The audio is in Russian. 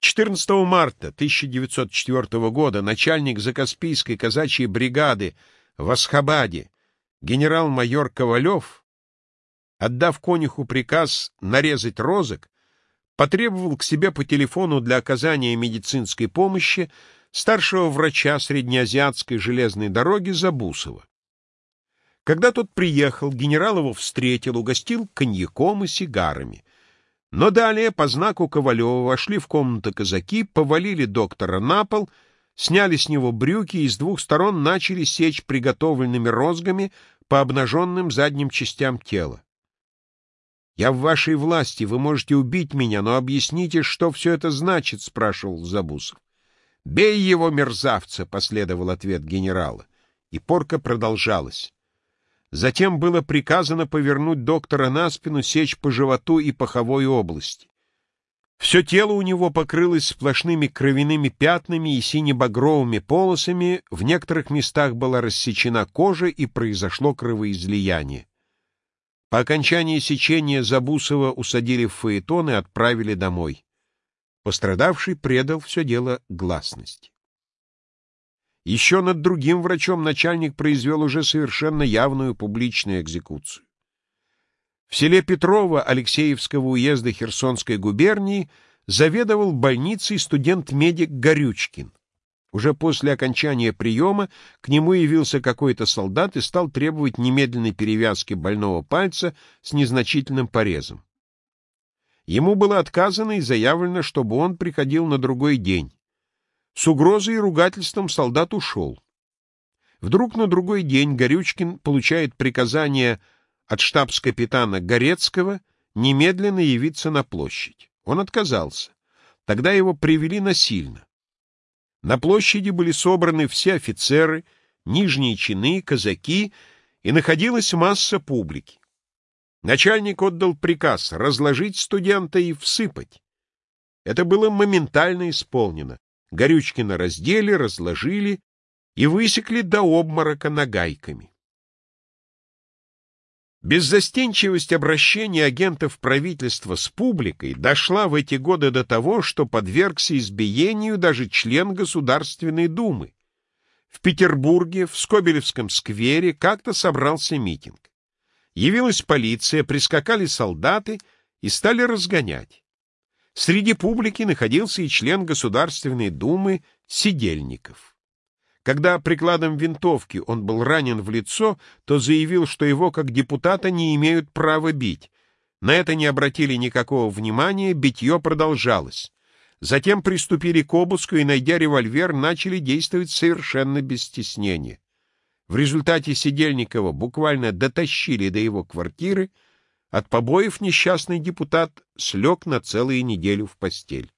14 марта 1904 года начальник Закаспийской казачьей бригады в Асхабаде генерал-майор Ковалев, отдав конюху приказ нарезать розок, потребовал к себе по телефону для оказания медицинской помощи старшего врача среднеазиатской железной дороги Забусова. Когда тот приехал, генерал его встретил, угостил коньяком и сигарами. Но далее, по знаку Ковалева, вошли в комнату казаки, повалили доктора на пол, сняли с него брюки и с двух сторон начали сечь приготовленными розгами по обнаженным задним частям тела. «Я в вашей власти, вы можете убить меня, но объясните, что все это значит?» — спрашивал Забусов. «Бей его, мерзавца!» — последовал ответ генерала. И порка продолжалась. Затем было приказано повернуть доктора на спину, сечь по животу и паховой области. Все тело у него покрылось сплошными кровяными пятнами и сине-багровыми полосами, в некоторых местах была рассечена кожа и произошло кровоизлияние. По окончании сечения Забусова усадили в фаэтон и отправили домой. Пострадавший предал все дело гласности. Еще над другим врачом начальник произвел уже совершенно явную публичную экзекуцию. В селе Петрова Алексеевского уезда Херсонской губернии заведовал больницей студент-медик Горючкин. Уже после окончания приема к нему явился какой-то солдат и стал требовать немедленной перевязки больного пальца с незначительным порезом. Ему было отказано и заявлено, чтобы он приходил на другой день. С угрозой и ругательством солдат ушел. Вдруг на другой день Горючкин получает приказание от штабс-капитана Горецкого немедленно явиться на площадь. Он отказался. Тогда его привели насильно. На площади были собраны все офицеры, нижние чины, казаки, и находилась масса публики. Начальник отдал приказ разложить студента и всыпать. Это было моментально исполнено. Горючкина раздели, разложили и высекли до обморока нагайками. Беззастенчивость обращения агентов правительства с публикой дошла в эти годы до того, что подвергся избиению даже член Государственной Думы. В Петербурге, в Скобелевском сквере как-то собрался митинг. Явилась полиция, прискакали солдаты и стали разгонять. Среди публики находился и член Государственной Думы Сидельников. Когда прикладом винтовки он был ранен в лицо, то заявил, что его как депутата не имеют права бить. На это не обратили никакого внимания, битье продолжалось. Затем приступили к обыску и, найдя револьвер, начали действовать совершенно без стеснения. В результате Сидельникова буквально дотащили до его квартиры, от побоев несчастный депутат слег на целую неделю в постель.